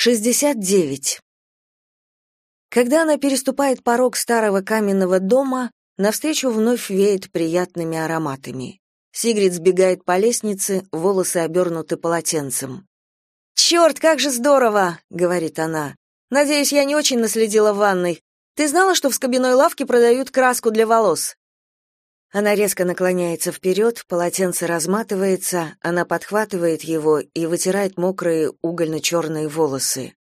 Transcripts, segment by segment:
69. Когда она переступает порог старого каменного дома, навстречу вновь веет приятными ароматами. Сигрид сбегает по лестнице, волосы обернуты полотенцем. «Черт, как же здорово!» — говорит она. «Надеюсь, я не очень наследила в ванной. Ты знала, что в скобяной лавке продают краску для волос?» Она резко наклоняется вперед, полотенце разматывается, она подхватывает его и вытирает мокрые угольно-черные волосы.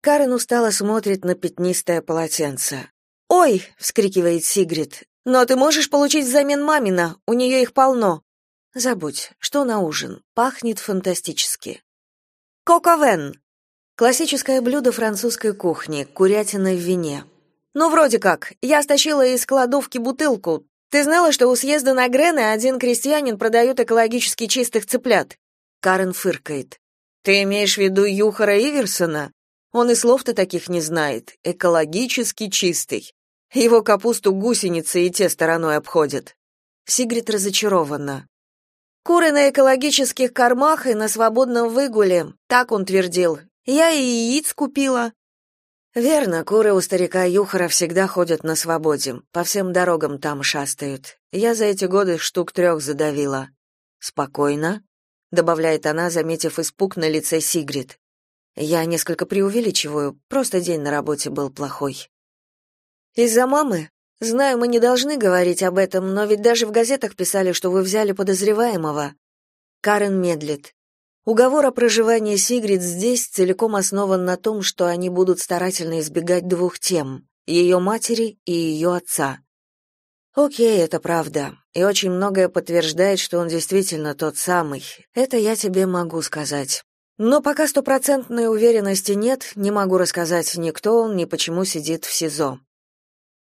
Карен устало смотрит на пятнистое полотенце. «Ой!» — вскрикивает Сигрид. «Но ты можешь получить взамен мамина, у нее их полно». «Забудь, что на ужин? Пахнет фантастически». «Коковен!» Классическое блюдо французской кухни, курятина в вине. «Ну, вроде как. Я стащила из кладовки бутылку, ты знала, что у съезда на Грены один крестьянин продает экологически чистых цыплят? Карен фыркает. Ты имеешь в виду Юхара Иверсона? Он и слов-то таких не знает. Экологически чистый. Его капусту гусеницы и те стороной обходят. Сигрид разочарована. Куры на экологических кормах и на свободном выгуле, так он твердил. Я и яиц купила. Верно, куры у старика Юхара всегда ходят на свободе, по всем дорогам там шастают. Я за эти годы штук трех задавила. Спокойно, добавляет она, заметив испуг на лице Сигрид. Я несколько преувеличиваю, просто день на работе был плохой. Из-за мамы? Знаю, мы не должны говорить об этом, но ведь даже в газетах писали, что вы взяли подозреваемого. Карен медлит. Уговор о проживании Сигрид здесь целиком основан на том, что они будут старательно избегать двух тем — ее матери и ее отца. Окей, это правда, и очень многое подтверждает, что он действительно тот самый. Это я тебе могу сказать. Но пока стопроцентной уверенности нет, не могу рассказать ни кто он, ни почему сидит в СИЗО.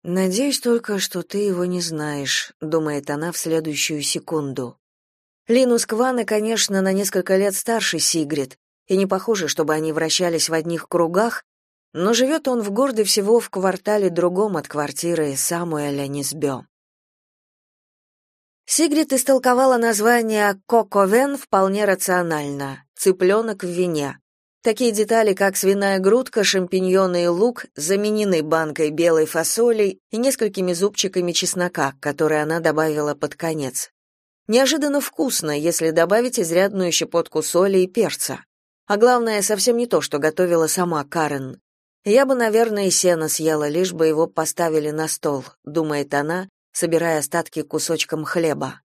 Надеюсь только, что ты его не знаешь, думает она в следующую секунду. Линус Кваны, конечно, на несколько лет старше Сигрид, и не похоже, чтобы они вращались в одних кругах, но живет он в городе всего в квартале другом от квартиры Самуэля Низбё. Сигрид истолковала название «Коковен» вполне рационально — «цыпленок в вине». Такие детали, как свиная грудка, шампиньоны и лук, заменены банкой белой фасоли и несколькими зубчиками чеснока, которые она добавила под конец. Неожиданно вкусно, если добавить изрядную щепотку соли и перца. А главное, совсем не то, что готовила сама Карен. Я бы, наверное, и сено съела, лишь бы его поставили на стол, думает она, собирая остатки кусочком хлеба.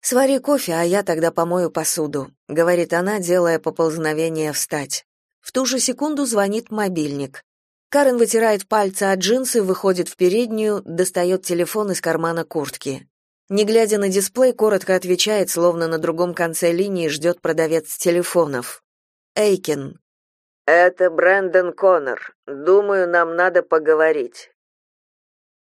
Свари кофе, а я тогда помою посуду, говорит она, делая поползновение встать. В ту же секунду звонит мобильник. Карен вытирает пальцы от джинсы, выходит в переднюю, достает телефон из кармана куртки. Не глядя на дисплей, коротко отвечает, словно на другом конце линии ждет продавец телефонов. Эйкин. Это Брэндон Коннор. Думаю, нам надо поговорить.